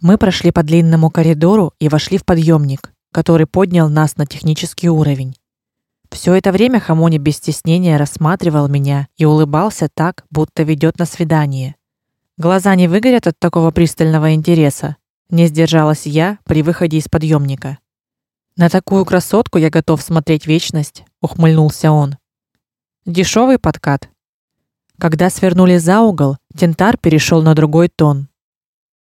Мы прошли по длинному коридору и вошли в подъемник, который поднял нас на технический уровень. Все это время Хамони без стеснения рассматривал меня и улыбался так, будто ведет на свидание. Глаза не выгорят от такого пристального интереса. Не сдержалась я при выходе из подъемника. На такую красотку я готов смотреть вечность, ухмыльнулся он. Дешевый подкат. Когда свернули за угол, Тентар перешел на другой тон.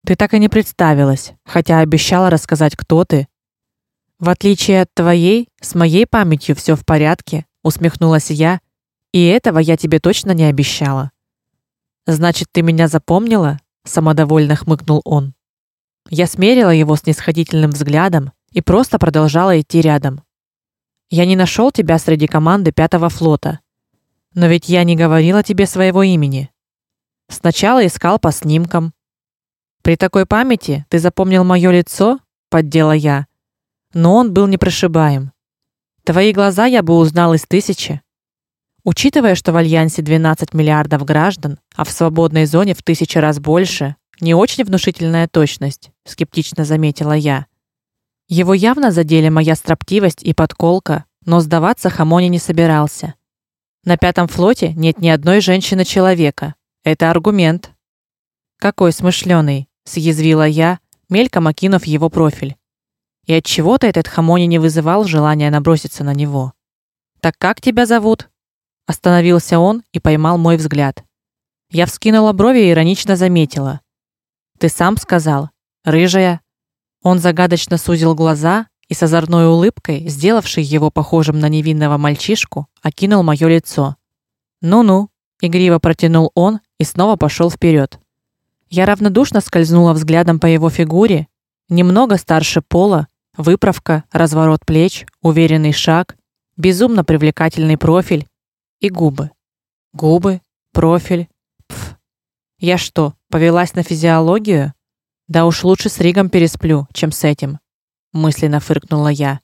Ты так и не представилась, хотя обещала рассказать, кто ты. В отличие от твоей, с моей памятью все в порядке, усмехнулась я. И этого я тебе точно не обещала. Значит, ты меня запомнила? самодовольно хмыкнул он. Я смерила его с снисходительным взглядом и просто продолжала идти рядом. Я не нашел тебя среди команды пятого флота. Но ведь я не говорила тебе своего имени. Сначала искал по снимкам. При такой памяти ты запомнил мое лицо, поддела я. Но он был непрошибаем. Твои глаза я бы узнал из тысячи. Учитывая, что в альянсе 12 миллиардов граждан, а в свободной зоне в тысячу раз больше, не очень внушительная точность, скептично заметила я. Его явно задели моя строптивость и подколка, но сдаваться Хамони не собирался. На пятом флоте нет ни одной женщины-человека. Это аргумент. Какой смышленый, съязвила я, мельком окинув его профиль. И от чего-то этот Хамони не вызывал желания наброситься на него. Так как тебя зовут? Остановился он и поймал мой взгляд. Я вскинула брови и иронично заметила: Ты сам сказал, рыжая. Он загадочно сузил глаза и с озорной улыбкой, сделавшей его похожим на невинного мальчишку, окинул моё лицо. "Ну-ну", игриво протянул он и снова пошел вперед. Я равнодушно скользнула взглядом по его фигуре, немного старше пола, выправка, разворот плеч, уверенный шаг, безумно привлекательный профиль и губы. Губы, профиль. Пф. Я что, повелась на физиологию? Да уж лучше с Ригом пересплю, чем с этим, мысленно фыркнула я.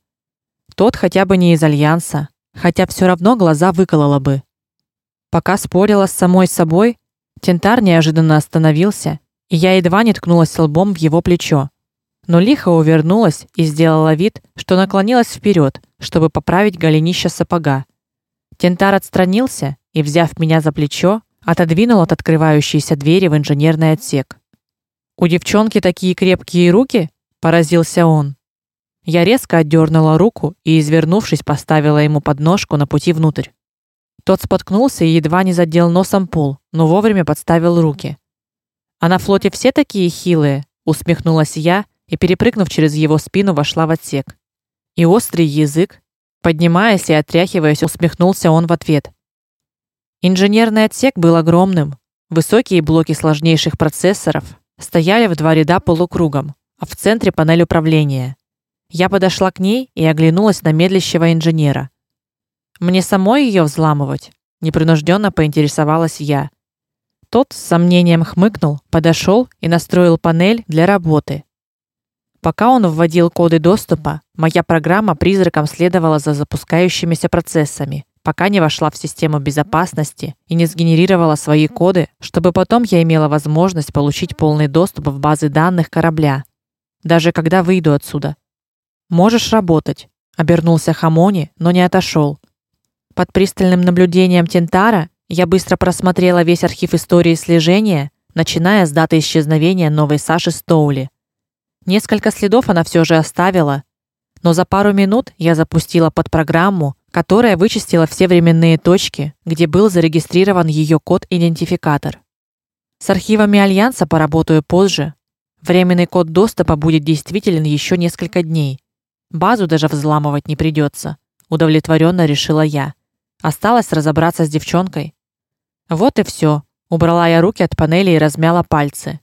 Тот хотя бы не из альянса, хотя все равно глаза выколола бы. Пока спорила с самой собой, Тентар неожиданно остановился, и я едва не ткнулась лбом в его плечо. Но лихо увернулась и сделала вид, что наклонилась вперед, чтобы поправить голенище сапога. Тентар отстранился и, взяв меня за плечо, отодвинул от открывающейся двери в инженерный отсек. У девчонки такие крепкие руки, поразился он. Я резко отдернула руку и, извернувшись, поставила ему подножку на пути внутрь. Тот споткнулся и едва не задел носом пол, но вовремя подставил руки. А на флоте все такие хилые, усмехнулась я и, перепрыгнув через его спину, вошла в отсек. И острый язык, поднимаясь и отряхиваясь, усмехнулся он в ответ. Инженерный отсек был огромным, высокие блоки сложнейших процессоров, стояли в два ряда полукругом, а в центре панель управления. Я подошла к ней и оглянулась на медлящего инженера. Мне самой ее взламывать? непринужденно поинтересовалась я. Тот с сомнением хмыкнул, подошел и настроил панель для работы. Пока он вводил коды доступа, моя программа призраком следовала за запускающимися процессами, пока не вошла в систему безопасности и не сгенерировала свои коды, чтобы потом я имела возможность получить полный доступ в базы данных корабля, даже когда выйду отсюда. Можешь работать, обернулся Хамони, но не отошел. Под пристальным наблюдением Тентара я быстро просмотрела весь архив истории слежения, начиная с даты исчезновения новой Саши Стоули. Несколько следов она все же оставила, но за пару минут я запустила под программу которая вычистила все временные точки, где был зарегистрирован ее код-идентификатор. С архивами альянса поработаю позже. Временный код доступа будет действителен еще несколько дней. Базу даже взламывать не придется, удовлетворенно решила я. Осталось разобраться с девчонкой. Вот и все. Убрала я руки от панели и размяла пальцы.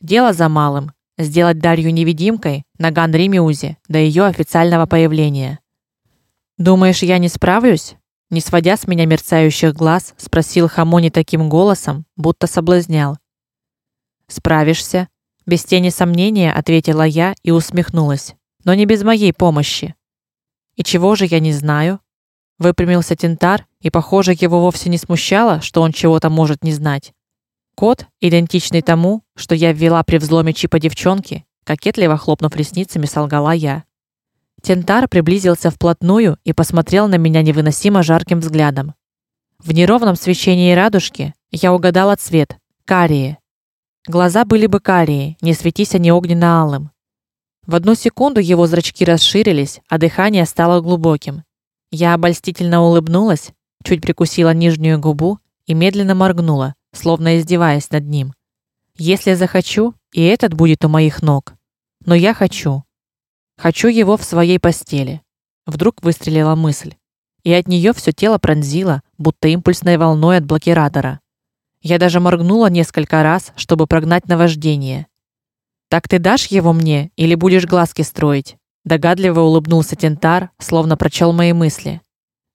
Дело за малым сделать Дарью невидимкой на Ганримиузе до ее официального появления. Думаешь, я не справлюсь? Не сводя с меня мерцающих глаз, спросил Хамони таким голосом, будто соблазнял. Справишься, без тени сомнения ответила я и усмехнулась. Но не без моей помощи. И чего же я не знаю? Выпрямился Тентар, и, похоже, его вовсе не смущало, что он чего-то может не знать. Код, идентичный тому, что я ввела при взломе чипа девчонки, кокетливо хлопнув ресницами, солгала я. Тентар приблизился вплотную и посмотрел на меня невыносимо жарким взглядом. В неровном свечении радужки я угадала цвет карие. Глаза были бы карие, не светись они огненно-алым. В одну секунду его зрачки расширились, а дыхание стало глубоким. Я обольстительно улыбнулась, чуть прикусила нижнюю губу и медленно моргнула, словно издеваясь над ним. Если захочу, и этот будет у моих ног. Но я хочу. Хочу его в своей постели. Вдруг выстрелила мысль, и от нее все тело пронзило, будто импульсной волной от блокиратора. Я даже моргнула несколько раз, чтобы прогнать наваждение. Так ты дашь его мне или будешь глазки строить? Догадливо улыбнулся Тентар, словно прочел мои мысли.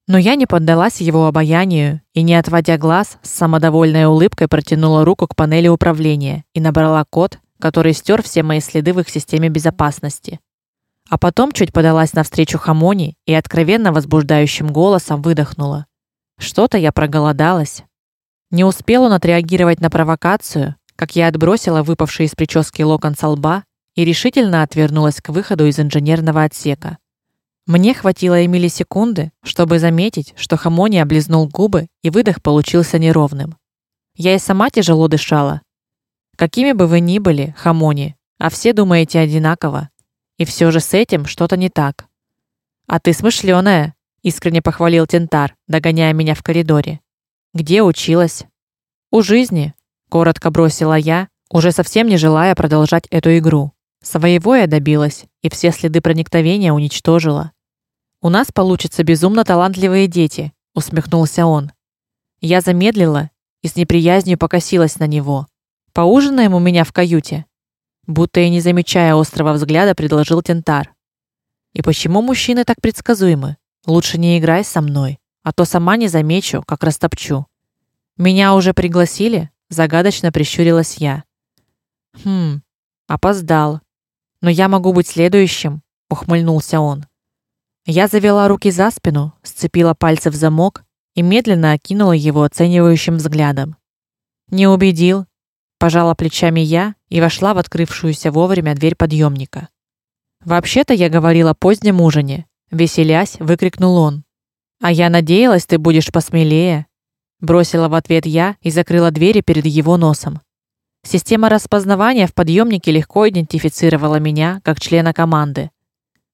Но я не поддалась его обаянию и, не отводя глаз, с самодовольной улыбкой протянула руку к панели управления и набрала код, который стер все мои следы в их системе безопасности а потом чуть подалась навстречу Хамони и откровенно возбуждающим голосом выдохнула: "Что-то я проголодалась". Не успел он отреагировать на провокацию, как я отбросила выпавший из прически локон с лба и решительно отвернулась к выходу из инженерного отсека. Мне хватило и миллисекунды, чтобы заметить, что Хамони облизнул губы, и выдох получился неровным. Я и сама тяжело дышала. Какими бы вы ни были, Хамони, а все думаете одинаково, и все же с этим что-то не так. А ты смышлёная, искренне похвалил Тентар, догоняя меня в коридоре. Где училась? У жизни, коротко бросила я, уже совсем не желая продолжать эту игру. Своего я добилась и все следы проникновения уничтожила. У нас получится безумно талантливые дети, усмехнулся он. Я замедлила и с неприязнью покосилась на него. Поужинаем у меня в каюте будто и не замечая острого взгляда, предложил Тентар. И почему мужчины так предсказуемы? Лучше не играй со мной, а то сама не замечу, как растопчу. Меня уже пригласили? загадочно прищурилась я. Хм, опоздал. Но я могу быть следующим, ухмыльнулся он. Я завела руки за спину, сцепила пальцы в замок и медленно окинула его оценивающим взглядом. Не убедил, пожала плечами я и вошла в открывшуюся вовремя дверь подъемника. Вообще-то я говорила о позднем ужине, веселясь, выкрикнул он. А я надеялась, ты будешь посмелее, бросила в ответ я и закрыла двери перед его носом. Система распознавания в подъемнике легко идентифицировала меня как члена команды.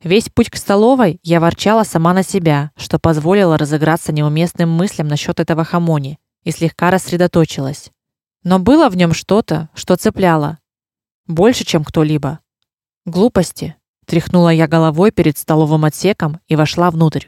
Весь путь к столовой я ворчала сама на себя, что позволило разыграться неуместным мыслям насчет этого хамони, и слегка рассредоточилась. Но было в нем что-то, что цепляло больше, чем кто-либо. Глупости, тряхнула я головой перед столовым отсеком и вошла внутрь.